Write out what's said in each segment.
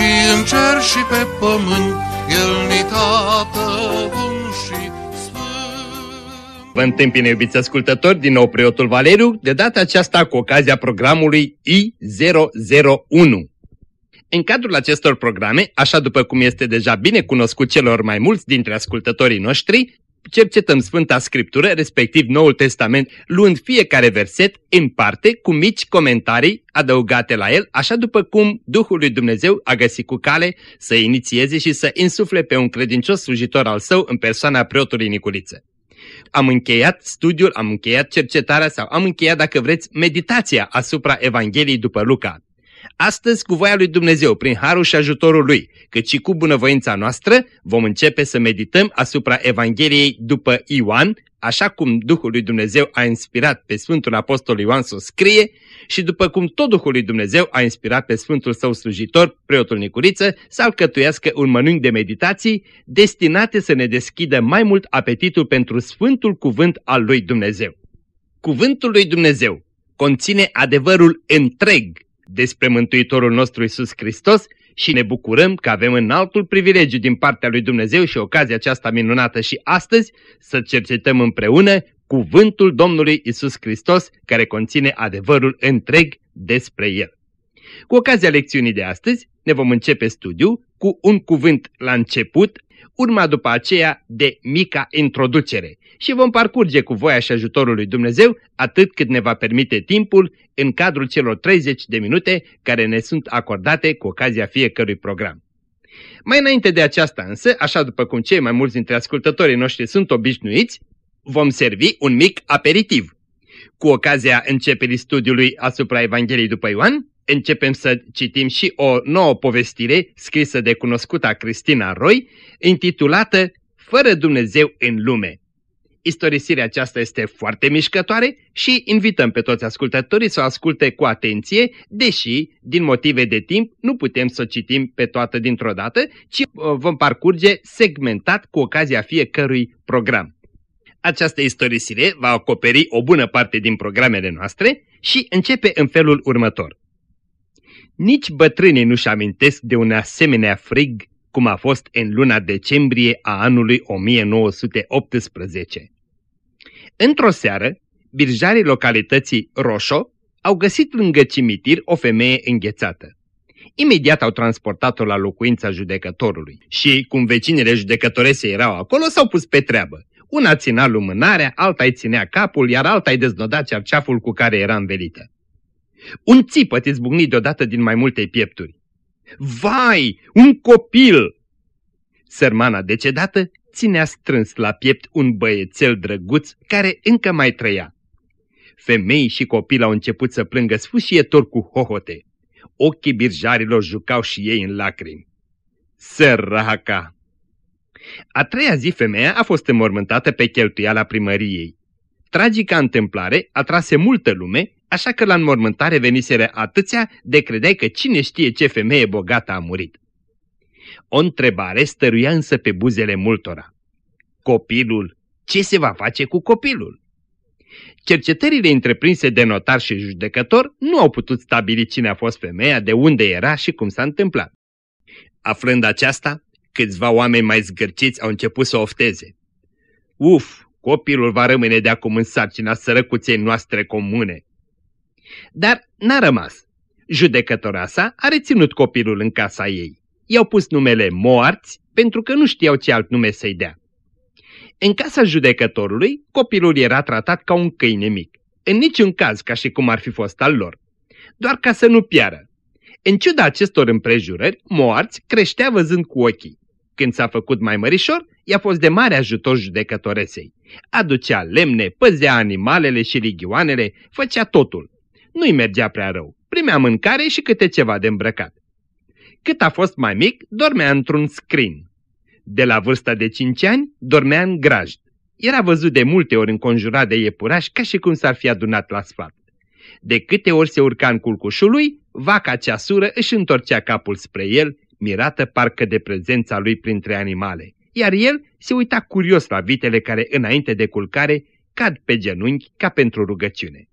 și în cer și pe pământ, El ni tată bun și sfânt. Vă întâmpine, iubiți ascultători, din nou preotul Valeriu, de data aceasta cu ocazia programului I001. În cadrul acestor programe, așa după cum este deja bine cunoscut celor mai mulți dintre ascultătorii noștri, cercetăm Sfânta Scriptură, respectiv Noul Testament, luând fiecare verset în parte cu mici comentarii adăugate la el, așa după cum Duhul lui Dumnezeu a găsit cu cale să inițieze și să insufle pe un credincios slujitor al său în persoana preotului Niculiță. Am încheiat studiul, am încheiat cercetarea sau am încheiat, dacă vreți, meditația asupra Evangheliei după Luca. Astăzi, cu voia lui Dumnezeu, prin harul și ajutorul lui, cât și cu bunăvoința noastră, vom începe să medităm asupra Evangheliei după Ioan, așa cum Duhul lui Dumnezeu a inspirat pe Sfântul Apostol Ioan să o scrie și după cum tot Duhul lui Dumnezeu a inspirat pe Sfântul său slujitor, preotul Nicuriță, să alcătuiască un mănânc de meditații destinate să ne deschidă mai mult apetitul pentru Sfântul Cuvânt al lui Dumnezeu. Cuvântul lui Dumnezeu conține adevărul întreg despre Mântuitorul nostru Isus Hristos și ne bucurăm că avem în altul privilegiu din partea lui Dumnezeu și ocazia aceasta minunată și astăzi să cercetăm împreună cuvântul Domnului Isus Hristos care conține adevărul întreg despre El. Cu ocazia lecțiunii de astăzi ne vom începe studiul cu un cuvânt la început, urma după aceea de mica introducere și vom parcurge cu voia și ajutorul lui Dumnezeu atât cât ne va permite timpul în cadrul celor 30 de minute care ne sunt acordate cu ocazia fiecărui program. Mai înainte de aceasta însă, așa după cum cei mai mulți dintre ascultătorii noștri sunt obișnuiți, vom servi un mic aperitiv. Cu ocazia începerii studiului asupra Evangheliei după Ioan, începem să citim și o nouă povestire scrisă de cunoscuta Cristina Roy, intitulată Fără Dumnezeu în lume. Istorisirea aceasta este foarte mișcătoare și invităm pe toți ascultătorii să o asculte cu atenție, deși, din motive de timp, nu putem să o citim pe toată dintr-o dată, ci uh, vom parcurge segmentat cu ocazia fiecărui program. Această istorisire va acoperi o bună parte din programele noastre și începe în felul următor. Nici bătrânii nu-și amintesc de un asemenea frig cum a fost în luna decembrie a anului 1918. Într-o seară, birjarii localității Roșo au găsit lângă cimitir o femeie înghețată. Imediat au transportat-o la locuința judecătorului și, cum vecinele judecătorese erau acolo, s-au pus pe treabă. Una ținea lumânarea, alta îi ținea capul, iar alta îi deznoda cerceaful cu care era învelită. Un țipăt izbucni deodată din mai multe piepturi. Vai, un copil! Sărmana decedată ținea strâns la piept un băiețel drăguț care încă mai trăia. Femei și copil au început să plângă sfâșietor cu hohote. Ochii birjarilor jucau și ei în lacrimi. Săraca! A treia zi femeia a fost înmormântată pe cheltuiala primăriei. Tragica întâmplare atrase multă lume așa că la înmormântare veniseră atâția de credeai că cine știe ce femeie bogată a murit. O întrebare stăruia însă pe buzele multora. Copilul, ce se va face cu copilul? Cercetările întreprinse de notar și judecător nu au putut stabili cine a fost femeia, de unde era și cum s-a întâmplat. Aflând aceasta, câțiva oameni mai zgârciți au început să ofteze. Uf, copilul va rămâne de acum în sarcina sărăcuței noastre comune. Dar n-a rămas. Judecătora sa a reținut copilul în casa ei. I-au pus numele moarți pentru că nu știau ce alt nume să-i dea. În casa judecătorului, copilul era tratat ca un câine mic, în niciun caz ca și cum ar fi fost al lor, doar ca să nu piară. În ciuda acestor împrejurări, moarți creștea văzând cu ochii. Când s-a făcut mai mărișor, i-a fost de mare ajutor judecătoresei. Aducea lemne, păzea animalele și ligioanele, făcea totul nu-i mergea prea rău. Primea mâncare și câte ceva de îmbrăcat. cât a fost mai mic, dormea într-un scrin. De la vârsta de 5 ani, dormea în grajd. Era văzut de multe ori înconjurat de iepurași ca și cum s-ar fi adunat la sfat. De câte ori se urca în culcușul lui, vaca cea sură își întorcea capul spre el, mirată parcă de prezența lui printre animale, iar el se uita curios la vitele care, înainte de culcare, cad pe genunchi ca pentru rugăciune.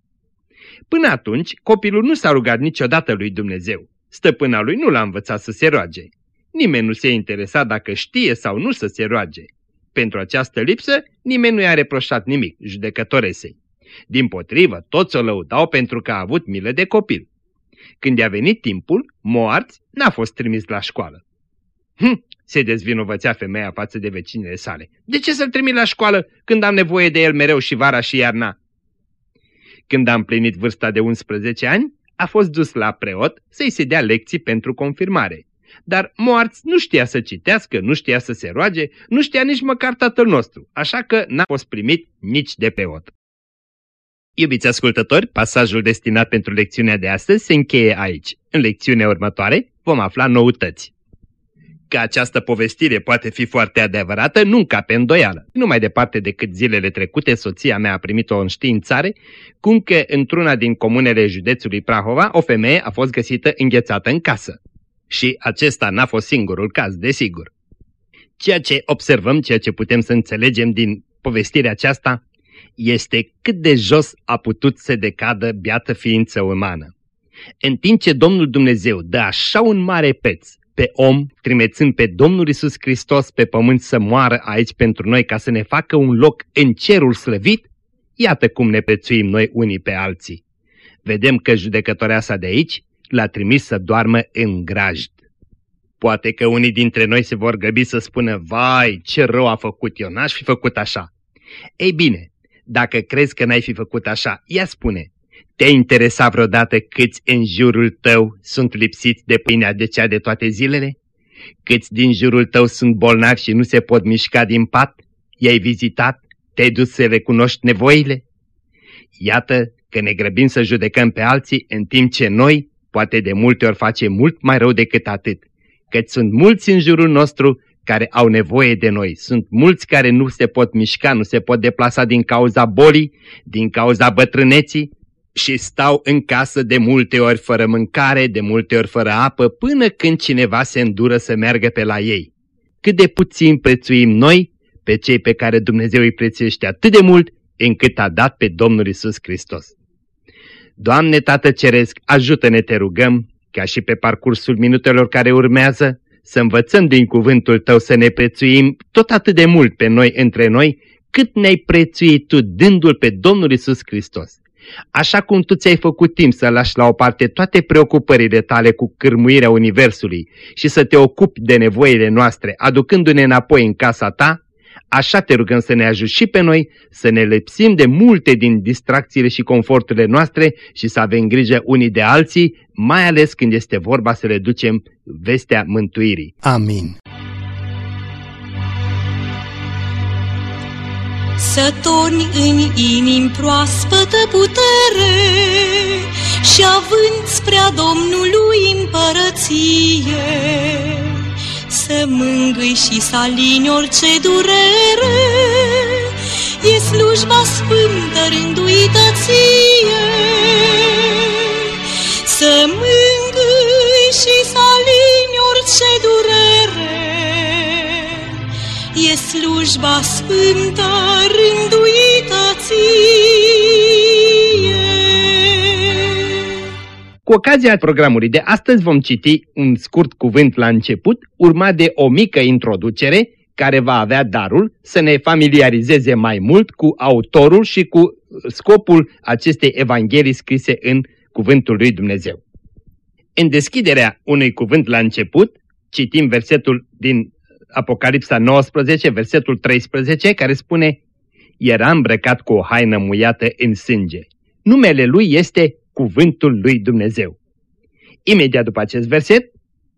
Până atunci, copilul nu s-a rugat niciodată lui Dumnezeu. Stăpâna lui nu l-a învățat să se roage. Nimeni nu se interesa dacă știe sau nu să se roage. Pentru această lipsă, nimeni nu i-a reproșat nimic, judecătoresei. Din potrivă, toți o lăudau pentru că a avut milă de copil. Când i-a venit timpul, Moarți n-a fost trimis la școală. Hm, se dezvinovățea femeia față de vecinele sale. De ce să-l trimit la școală când am nevoie de el mereu și vara și iarna? Când a împlinit vârsta de 11 ani, a fost dus la preot să-i se dea lecții pentru confirmare. Dar Moarț nu știa să citească, nu știa să se roage, nu știa nici măcar tatăl nostru, așa că n-a fost primit nici de preot. Iubiți ascultători, pasajul destinat pentru lecțiunea de astăzi se încheie aici. În lecțiunea următoare vom afla noutăți. Că această povestire poate fi foarte adevărată, nu pe îndoială. Nu mai departe decât zilele trecute, soția mea a primit o înștiințare, cum că într-una din comunele județului Prahova, o femeie a fost găsită înghețată în casă. Și acesta n-a fost singurul caz, desigur. Ceea ce observăm, ceea ce putem să înțelegem din povestirea aceasta, este cât de jos a putut să decadă biată ființă umană. În timp ce Domnul Dumnezeu dă așa un mare preț pe om, trimețând pe Domnul Isus Hristos pe pământ să moară aici pentru noi ca să ne facă un loc în cerul slăvit, iată cum ne prețuim noi unii pe alții. Vedem că judecătoarea sa de aici l-a trimis să doarmă în grajd. Poate că unii dintre noi se vor grăbi să spună, vai, ce rău a făcut eu, n-aș fi făcut așa. Ei bine, dacă crezi că n-ai fi făcut așa, ia spune, te-ai interesat vreodată câți în jurul tău sunt lipsiți de pâinea de cea de toate zilele? Câți din jurul tău sunt bolnavi și nu se pot mișca din pat? I-ai vizitat? Te-ai dus să recunoști nevoile? Iată că ne grăbim să judecăm pe alții în timp ce noi, poate de multe ori face mult mai rău decât atât, căci sunt mulți în jurul nostru care au nevoie de noi. Sunt mulți care nu se pot mișca, nu se pot deplasa din cauza bolii, din cauza bătrâneții și stau în casă de multe ori fără mâncare, de multe ori fără apă, până când cineva se îndură să meargă pe la ei. Cât de puțin prețuim noi pe cei pe care Dumnezeu îi prețuiește atât de mult încât a dat pe Domnul Isus Hristos. Doamne Tată Ceresc, ajută-ne, te rugăm, ca și pe parcursul minutelor care urmează, să învățăm din cuvântul Tău să ne prețuim tot atât de mult pe noi între noi, cât ne-ai prețuit Tu dându-L pe Domnul Isus Hristos. Așa cum Tu ți-ai făcut timp să lași la o parte toate preocupările Tale cu cârmuirea Universului și să te ocupi de nevoile noastre, aducându-ne înapoi în casa Ta, Așa te rugăm să ne ajut și pe noi să ne lepsim de multe din distracțiile și conforturile noastre și să avem grijă unii de alții, mai ales când este vorba să le ducem vestea mântuirii. Amin. Să torni în inim proaspătă putere și având spre Domnului împărăție să mângâi și să alini orice durere, e slujba sfântă rânduită ție. Să mângâi și să alini orice durere, e slujba sfântă rânduită ție. Cu ocazia programului de astăzi vom citi un scurt cuvânt la început, urmat de o mică introducere care va avea darul să ne familiarizeze mai mult cu autorul și cu scopul acestei evanghelii scrise în Cuvântul lui Dumnezeu. În deschiderea unui cuvânt la început, citim versetul din Apocalipsa 19, versetul 13, care spune Era îmbrăcat cu o haină muiată în sânge. Numele lui este cuvântul lui Dumnezeu. Imediat după acest verset,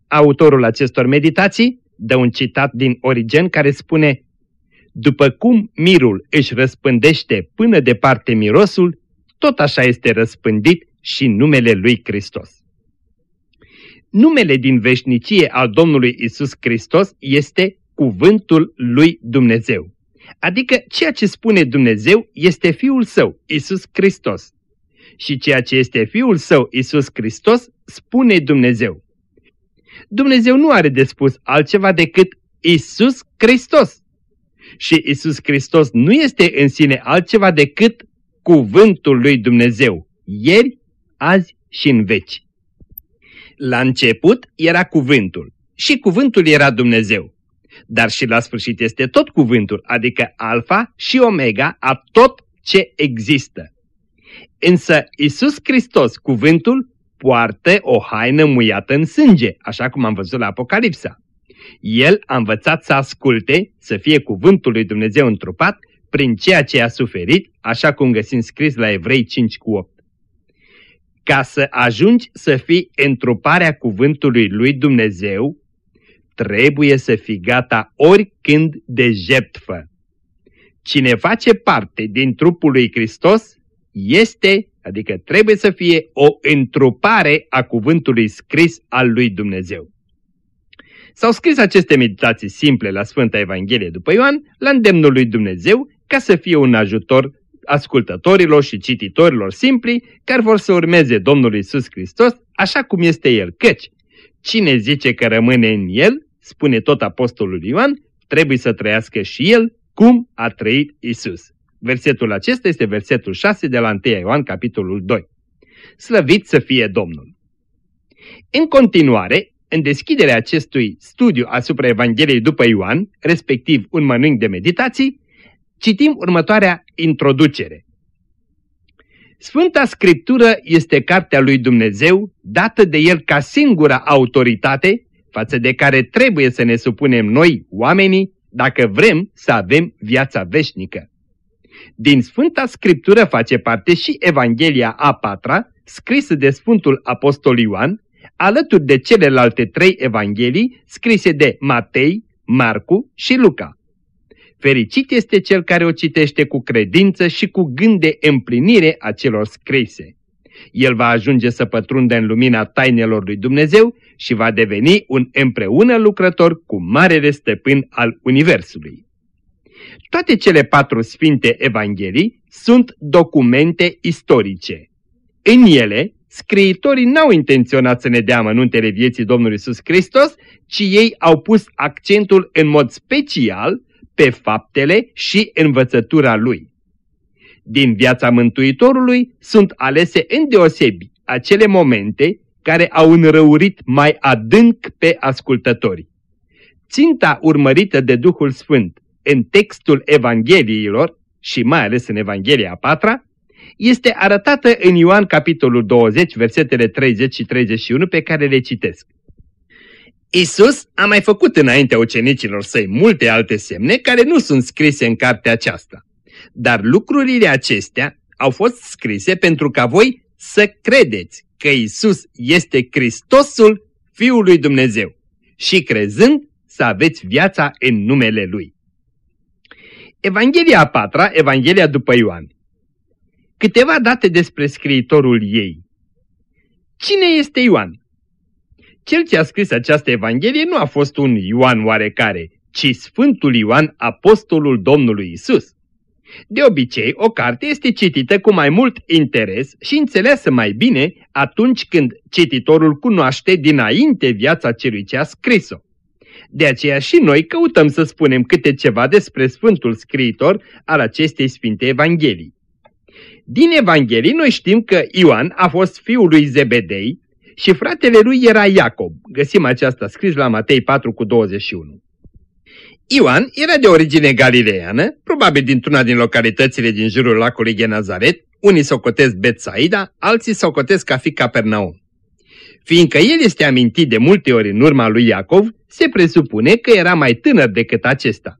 autorul acestor meditații dă un citat din Origen care spune După cum mirul își răspândește până departe mirosul, tot așa este răspândit și numele lui Hristos. Numele din veșnicie al Domnului Isus Hristos este cuvântul lui Dumnezeu. Adică ceea ce spune Dumnezeu este Fiul Său, Isus Hristos. Și ceea ce este Fiul Său, Isus Hristos, spune Dumnezeu. Dumnezeu nu are de spus altceva decât Isus Hristos. Și Isus Hristos nu este în sine altceva decât cuvântul lui Dumnezeu, ieri, azi și în veci. La început era cuvântul și cuvântul era Dumnezeu. Dar și la sfârșit este tot cuvântul, adică alfa și omega a tot ce există. Însă Isus Hristos, cuvântul, poartă o haină muiată în sânge, așa cum am văzut la Apocalipsa. El a învățat să asculte, să fie cuvântul lui Dumnezeu întrupat, prin ceea ce a suferit, așa cum găsim scris la Evrei 5 cu 8. Ca să ajungi să fii întruparea cuvântului lui Dumnezeu, trebuie să fii gata oricând de jertfă. Cine face parte din trupul lui Hristos este, adică trebuie să fie o întrupare a cuvântului scris al lui Dumnezeu. S-au scris aceste meditații simple la Sfânta Evanghelie după Ioan, la îndemnul lui Dumnezeu, ca să fie un ajutor ascultătorilor și cititorilor simpli care vor să urmeze Domnul Isus Hristos așa cum este El, căci cine zice că rămâne în El, spune tot Apostolul Ioan, trebuie să trăiască și El cum a trăit Isus. Versetul acesta este versetul 6 de la 1 Ioan, capitolul 2. Slăvit să fie Domnul! În continuare, în deschiderea acestui studiu asupra Evangheliei după Ioan, respectiv un mănânc de meditații, citim următoarea introducere. Sfânta Scriptură este cartea lui Dumnezeu, dată de El ca singura autoritate, față de care trebuie să ne supunem noi, oamenii, dacă vrem să avem viața veșnică. Din Sfânta Scriptură face parte și Evanghelia a patra, scrisă de Sfântul Apostol Ioan, alături de celelalte trei evanghelii scrise de Matei, Marcu și Luca. Fericit este cel care o citește cu credință și cu gând de împlinire a celor scrise. El va ajunge să pătrundă în lumina tainelor lui Dumnezeu și va deveni un împreună lucrător cu marele stăpân al Universului. Toate cele patru sfinte evanghelii sunt documente istorice. În ele, scriitorii n-au intenționat să ne dea amănuntele vieții Domnului Iisus Hristos, ci ei au pus accentul în mod special pe faptele și învățătura Lui. Din viața Mântuitorului sunt alese îndeosebi acele momente care au înrăurit mai adânc pe ascultători. Ținta urmărită de Duhul Sfânt în textul Evangheliilor și mai ales în Evanghelia a patra, este arătată în Ioan capitolul 20, versetele 30 și 31 pe care le citesc. Isus a mai făcut înaintea ucenicilor săi multe alte semne care nu sunt scrise în cartea aceasta. Dar lucrurile acestea au fost scrise pentru ca voi să credeți că Isus este Hristosul Fiul lui Dumnezeu și crezând să aveți viața în numele Lui. Evanghelia a patra, Evanghelia după Ioan. Câteva date despre scriitorul ei. Cine este Ioan? Cel ce a scris această Evanghelie nu a fost un Ioan oarecare, ci Sfântul Ioan, apostolul Domnului Isus. De obicei, o carte este citită cu mai mult interes și înțeleasă mai bine atunci când cititorul cunoaște dinainte viața celui ce a scris-o. De aceea și noi căutăm să spunem câte ceva despre Sfântul Scriitor al acestei Sfinte Evanghelii. Din Evanghelii noi știm că Ioan a fost fiul lui Zebedei și fratele lui era Iacob. Găsim aceasta scris la Matei 4 cu 21. Ioan era de origine galileană, probabil dintr-una din localitățile din jurul lacului Genazaret, unii s-o cotesc Betsaida, alții s-o cotesc ca fi Capernaum. Fiindcă el este amintit de multe ori în urma lui Iacov, se presupune că era mai tânăr decât acesta.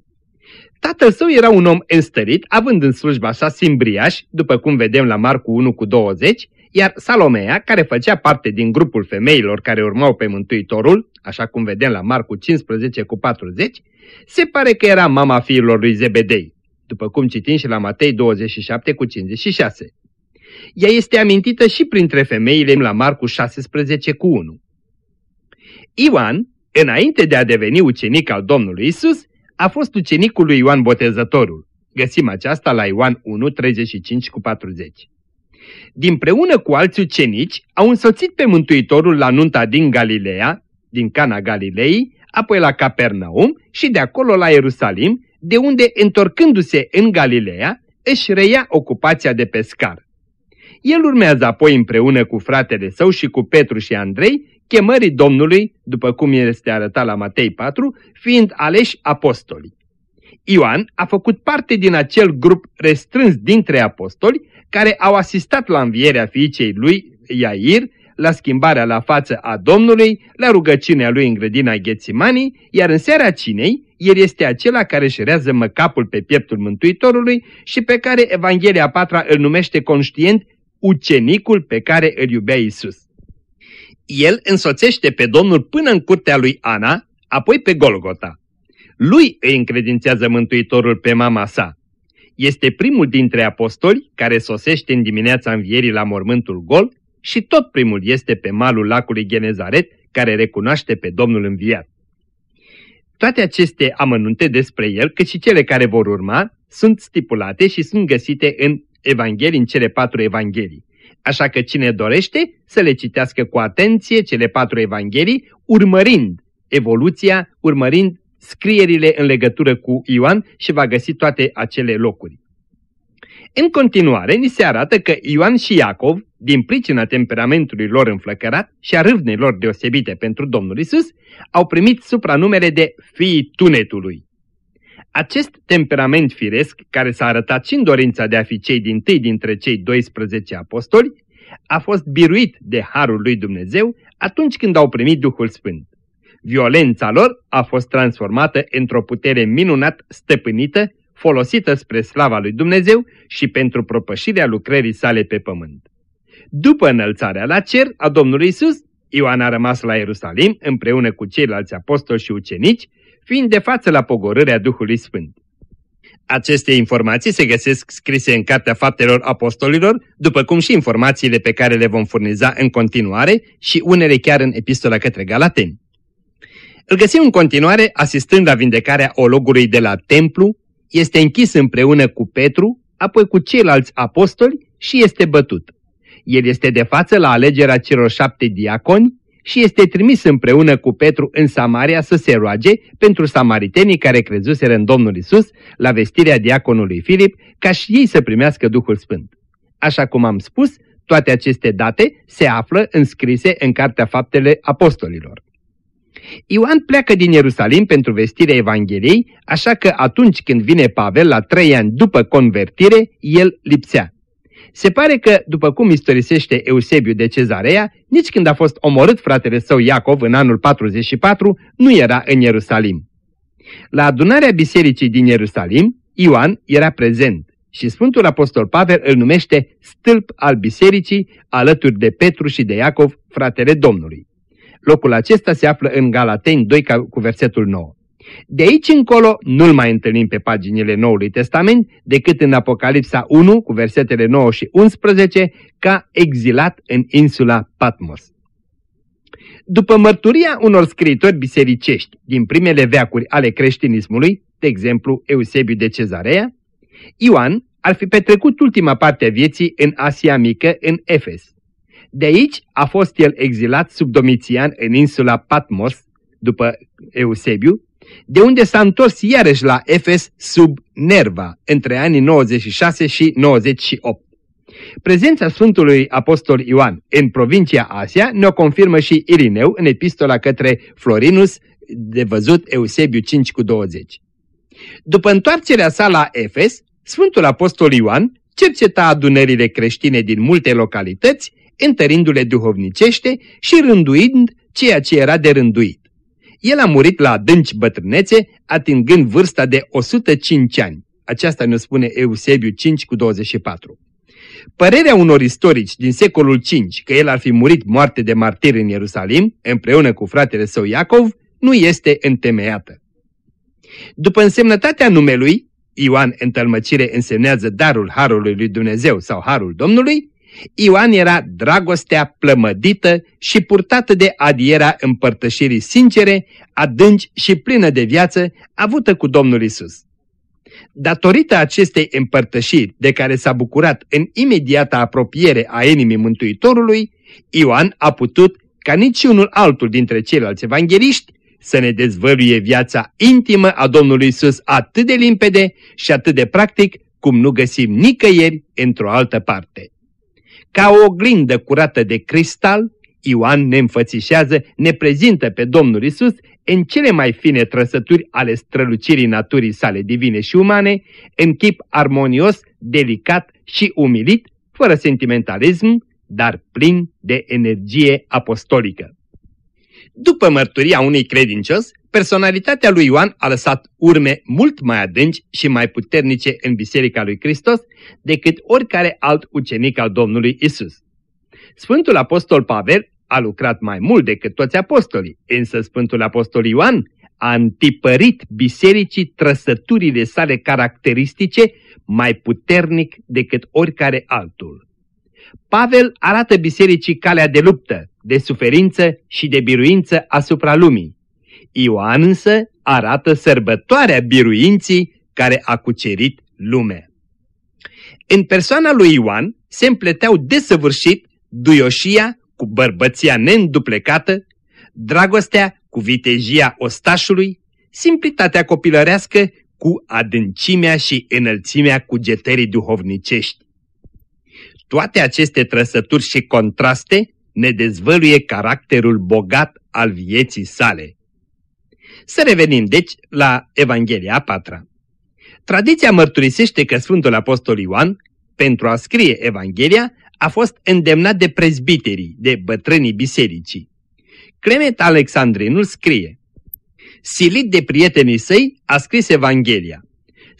Tatăl său era un om înstărit, având în slujba sa simbriaș, după cum vedem la Marcu 1 cu 20, iar Salomea, care făcea parte din grupul femeilor care urmau pe Mântuitorul, așa cum vedem la Marcu 15 cu 40, se pare că era mama fiilor lui Zebedei, după cum citim și la Matei 27 cu 56. Ea este amintită și printre femeile la Marcu 16 cu 1. Ioan, înainte de a deveni ucenic al Domnului Isus, a fost ucenicul lui Ioan Botezătorul. Găsim aceasta la Ioan 1, 35 cu 40. Dimpreună cu alți ucenici, au însoțit pe Mântuitorul la nunta din Galileea, din Cana Galilei, apoi la Capernaum și de acolo la Ierusalim, de unde, întorcându-se în Galileea, își reia ocupația de pescar. El urmează apoi împreună cu fratele său și cu Petru și Andrei, chemării Domnului, după cum este arătat la Matei 4, fiind aleși apostoli. Ioan a făcut parte din acel grup restrâns dintre apostoli care au asistat la învierea fiicei lui Iair, la schimbarea la față a Domnului, la rugăciunea lui în grădina Ghețimanii, iar în seara cinei, el este acela care își rează măcapul pe pieptul Mântuitorului și pe care Evanghelia patra îl numește conștient ucenicul pe care îl iubea Isus. El însoțește pe Domnul până în curtea lui Ana, apoi pe Golgota. Lui îi încredințează Mântuitorul pe mama sa. Este primul dintre apostoli care sosește în dimineața învierii la mormântul gol și tot primul este pe malul lacului Genezaret care recunoaște pe Domnul înviat. Toate aceste amănunte despre el, cât și cele care vor urma, sunt stipulate și sunt găsite în Evanghelii, în cele patru Evanghelii. Așa că cine dorește să le citească cu atenție cele patru Evanghelii, urmărind evoluția, urmărind scrierile în legătură cu Ioan și va găsi toate acele locuri. În continuare, ni se arată că Ioan și Iacov, din pricina temperamentului lor înflăcărat și a râvnei lor deosebite pentru Domnul Isus, au primit supranumele de fiii tunetului. Acest temperament firesc, care s-a arătat și în dorința de a fi cei din tâi dintre cei 12 apostoli, a fost biruit de Harul lui Dumnezeu atunci când au primit Duhul Sfânt. Violența lor a fost transformată într-o putere minunat stăpânită, folosită spre slava lui Dumnezeu și pentru propășirea lucrării sale pe pământ. După înălțarea la cer a Domnului Isus, Ioan a rămas la Ierusalim împreună cu ceilalți apostoli și ucenici, fiind de față la pogorârea Duhului Sfânt. Aceste informații se găsesc scrise în Cartea Faptelor Apostolilor, după cum și informațiile pe care le vom furniza în continuare și unele chiar în epistola către Galateni. Îl găsim în continuare asistând la vindecarea ologului de la templu, este închis împreună cu Petru, apoi cu ceilalți apostoli și este bătut. El este de față la alegerea celor șapte diaconi și este trimis împreună cu Petru în Samaria să se roage pentru samaritenii care crezuseră în Domnul Isus la vestirea diaconului Filip ca și ei să primească Duhul Sfânt. Așa cum am spus, toate aceste date se află înscrise în Cartea Faptele Apostolilor. Ioan pleacă din Ierusalim pentru vestirea Evangheliei, așa că atunci când vine Pavel la trei ani după convertire, el lipsea. Se pare că, după cum istorisește Eusebiu de Cezarea, nici când a fost omorât fratele său Iacov în anul 44, nu era în Ierusalim. La adunarea bisericii din Ierusalim, Ioan era prezent și Sfântul Apostol Pavel îl numește stâlp al bisericii alături de Petru și de Iacov, fratele Domnului. Locul acesta se află în Galateni 2 cu versetul 9. De aici încolo nu-l mai întâlnim pe paginile Noului Testament decât în Apocalipsa 1 cu versetele 9 și 11 ca exilat în insula Patmos. După mărturia unor scriitori bisericești din primele veacuri ale creștinismului, de exemplu Eusebiu de Cezarea, Ioan ar fi petrecut ultima parte a vieții în Asia Mică, în Efes. De aici a fost el exilat sub Domitian în insula Patmos, după Eusebiu, de unde s-a întors iarăși la Efes sub Nerva, între anii 96 și 98. Prezența Sfântului Apostol Ioan în provincia Asia ne-o confirmă și Irineu în epistola către Florinus, de văzut Eusebiu 5 cu 20. După întoarcerea sa la Efes, Sfântul Apostol Ioan cerceta adunările creștine din multe localități, întărindu-le duhovnicește și rânduind ceea ce era de rânduit. El a murit la adânci bătrânețe, atingând vârsta de 105 ani. Aceasta ne spune Eusebiu 5 cu 24. Părerea unor istorici din secolul V că el ar fi murit moarte de martir în Ierusalim, împreună cu fratele său Iacov, nu este întemeiată. După însemnătatea numelui, Ioan în tălmăcire însemnează darul Harului lui Dumnezeu sau Harul Domnului, Ioan era dragostea plămădită și purtată de adierea împărtășirii sincere, adânci și plină de viață, avută cu Domnul Isus. Datorită acestei împărtășiri de care s-a bucurat în imediata apropiere a inimii Mântuitorului, Ioan a putut, ca niciunul altul dintre ceilalți evangeliști, să ne dezvăluie viața intimă a Domnului Isus atât de limpede și atât de practic, cum nu găsim nicăieri într-o altă parte. Ca o oglindă curată de cristal, Ioan ne înfățișează, ne prezintă pe Domnul Isus în cele mai fine trăsături ale strălucirii naturii sale divine și umane, în chip armonios, delicat și umilit, fără sentimentalism, dar plin de energie apostolică. După mărturia unui credincios, personalitatea lui Ioan a lăsat urme mult mai adânci și mai puternice în Biserica lui Hristos decât oricare alt ucenic al Domnului Isus. Sfântul Apostol Pavel a lucrat mai mult decât toți apostolii, însă Sfântul Apostol Ioan a întipărit bisericii trăsăturile sale caracteristice mai puternic decât oricare altul. Pavel arată bisericii calea de luptă, de suferință și de biruință asupra lumii. Ioan însă arată sărbătoarea biruinții care a cucerit lumea. În persoana lui Ioan se împleteau desăvârșit duioșia cu bărbăția neînduplecată, dragostea cu vitejia ostașului, simplitatea copilărească cu adâncimea și înălțimea cugetării duhovnicești. Toate aceste trăsături și contraste ne dezvăluie caracterul bogat al vieții sale. Să revenim, deci, la Evanghelia a patra. Tradiția mărturisește că Sfântul Apostol Ioan, pentru a scrie Evanghelia, a fost îndemnat de prezbiterii, de bătrânii bisericii. Clement Alexandrinul scrie, Silit de prietenii săi, a scris Evanghelia.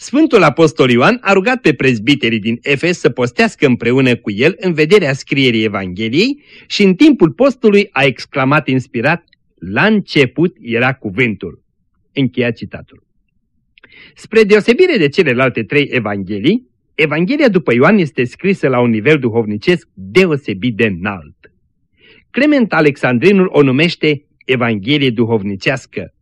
Sfântul Apostol Ioan a rugat pe prezbiterii din Efes să postească împreună cu el în vederea scrierii Evangheliei și în timpul postului a exclamat inspirat, La început era cuvântul. Încheia citatul. Spre deosebire de celelalte trei evanghelii, Evanghelia după Ioan este scrisă la un nivel duhovnicesc deosebit de înalt. Clement Alexandrinul o numește Evanghelie duhovnicească.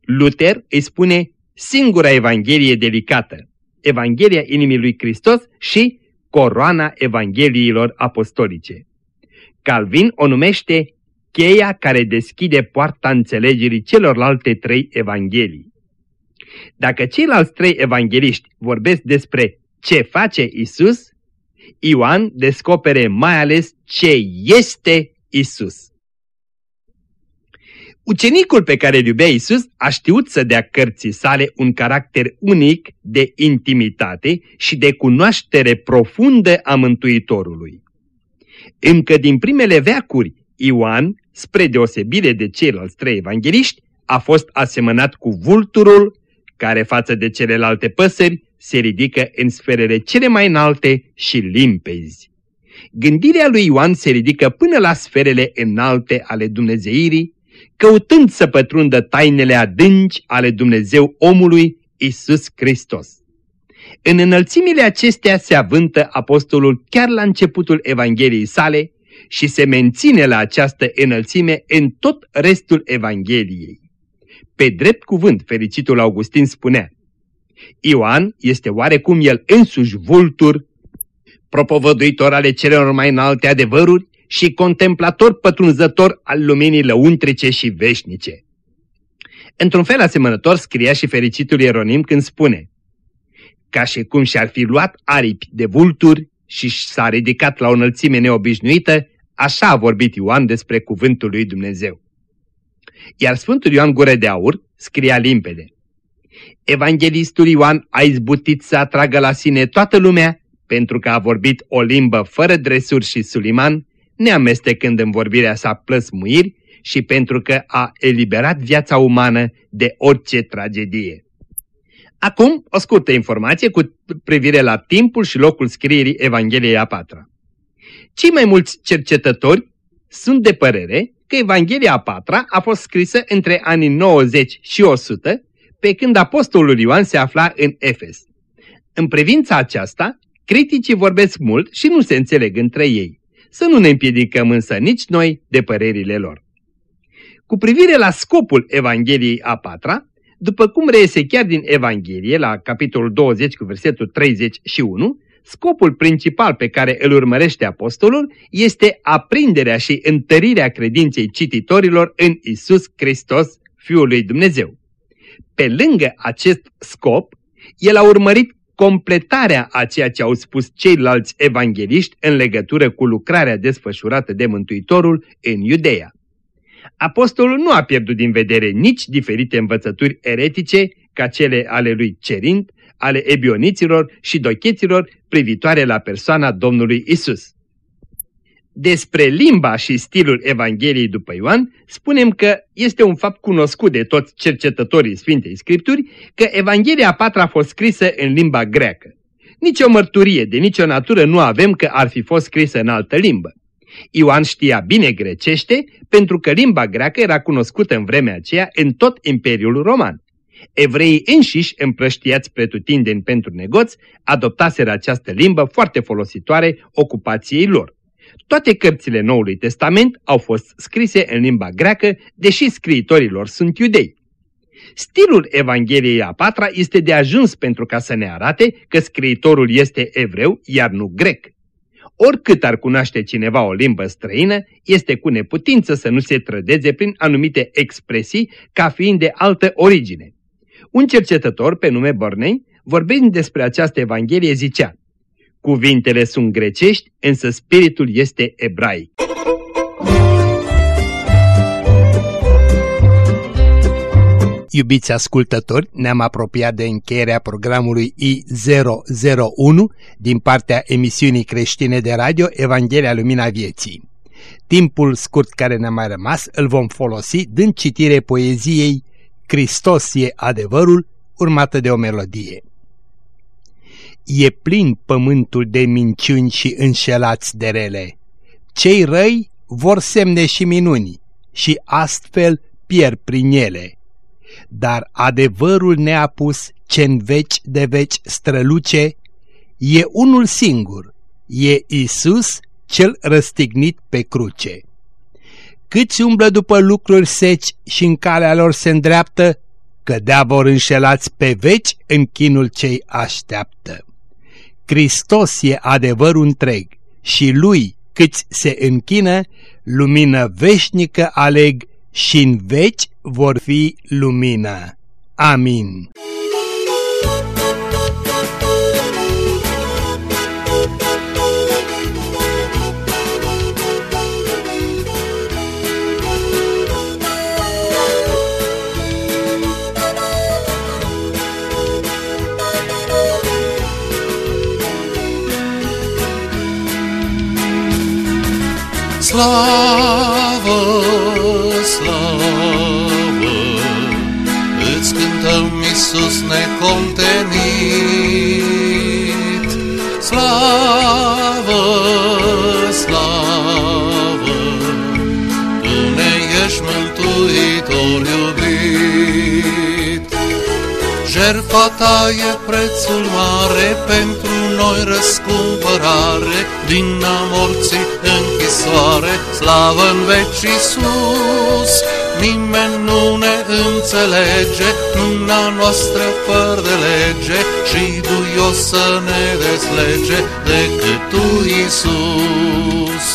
Luther îi spune singura Evanghelie delicată, Evanghelia inimii lui Hristos și coroana Evangheliilor apostolice. Calvin o numește cheia care deschide poarta înțelegerii celorlalte trei evanghelii. Dacă ceilalți trei evangeliști vorbesc despre ce face Isus, Ioan descopere mai ales ce este Isus. Ucenicul pe care îl iubea Isus a știut să dea cărții sale un caracter unic de intimitate și de cunoaștere profundă a Mântuitorului. Încă din primele veacuri, Ioan, spre deosebire de ceilalți trei evangeliști, a fost asemănat cu vulturul, care față de celelalte păsări se ridică în sferele cele mai înalte și limpezi. Gândirea lui Ioan se ridică până la sferele înalte ale Dumnezeirii, căutând să pătrundă tainele adânci ale Dumnezeu omului Isus Hristos. În înălțimile acestea se avântă apostolul chiar la începutul Evangheliei sale și se menține la această înălțime în tot restul Evangheliei. Pe drept cuvânt, fericitul Augustin spunea, Ioan este oarecum el însuși vultur, propovăduitor ale celor mai înalte adevăruri și contemplator pătrunzător al luminii lăuntrice și veșnice. Într-un fel asemănător scria și fericitul Ieronim când spune Ca și cum și-ar fi luat aripi de vulturi și s-a ridicat la o înălțime neobișnuită, așa a vorbit Ioan despre cuvântul lui Dumnezeu. Iar Sfântul Ioan Gure de Aur scria limpede Evanghelistul Ioan a izbutit să atragă la sine toată lumea pentru că a vorbit o limbă fără dresuri și suliman, neamestecând în vorbirea sa plăsmuiri și pentru că a eliberat viața umană de orice tragedie. Acum, o scurtă informație cu privire la timpul și locul scrierii Evangheliei a patra. Cei mai mulți cercetători sunt de părere că Evanghelia a patra a fost scrisă între anii 90 și 100 pe când apostolul Ioan se afla în Efes. În privința aceasta, criticii vorbesc mult și nu se înțeleg între ei. Să nu ne împiedicăm însă nici noi de părerile lor. Cu privire la scopul Evangheliei a patra, după cum reiese chiar din Evanghelie, la capitolul 20 cu versetul 31, scopul principal pe care îl urmărește apostolul este aprinderea și întărirea credinței cititorilor în Isus Hristos, Fiul lui Dumnezeu. Pe lângă acest scop, el a urmărit completarea a ceea ce au spus ceilalți evangeliști în legătură cu lucrarea desfășurată de Mântuitorul în Iudeea. Apostolul nu a pierdut din vedere nici diferite învățături eretice ca cele ale lui Cerint, ale ebioniților și docheților privitoare la persoana Domnului Isus. Despre limba și stilul Evangheliei după Ioan, spunem că este un fapt cunoscut de toți cercetătorii Sfintei Scripturi că Evanghelia a patra a fost scrisă în limba greacă. Nici o mărturie de nicio natură nu avem că ar fi fost scrisă în altă limbă. Ioan știa bine grecește pentru că limba greacă era cunoscută în vremea aceea în tot Imperiul Roman. Evreii înșiși, împrăștiați pretutindeni pentru negoți, adoptaseră această limbă foarte folositoare ocupației lor. Toate cărțile Noului Testament au fost scrise în limba greacă, deși scriitorii lor sunt iudei. Stilul Evangheliei a patra este de ajuns pentru ca să ne arate că scriitorul este evreu, iar nu grec. Oricât ar cunoaște cineva o limbă străină, este cu neputință să nu se trădeze prin anumite expresii ca fiind de altă origine. Un cercetător pe nume Bornei, vorbind despre această Evanghelie, zicea Cuvintele sunt grecești, însă spiritul este ebraic. Iubiți ascultători, ne-am apropiat de încheierea programului I001 din partea emisiunii creștine de radio Evanghelia Lumina Vieții. Timpul scurt care ne-a mai rămas îl vom folosi dând citire poeziei Hristos e adevărul, urmată de o melodie. E plin pământul de minciuni și înșelați de rele. Cei răi vor semne și minuni și astfel pierd prin ele. Dar adevărul neapus ce-n veci de veci străluce e unul singur, e Isus cel răstignit pe cruce. Câți umblă după lucruri seci și în calea lor se îndreaptă, cădea vor înșelați pe veci în chinul cei așteaptă. Hristos e adevărul întreg și lui câți se închină, lumină veșnică aleg și în veci vor fi lumină. Amin. Slavă, slavă, îți cântăm Iisus necontenit. Slavă, slavă, Tu ne ești mântuitor iubit. Jertfa ta e prețul mare pentru noi răscumpărare din a morții închisoare, slavă în veci sus. Nimeni nu ne înțelege, luna noastră fără de lege și duios să ne deslege decât Tu, Iisus.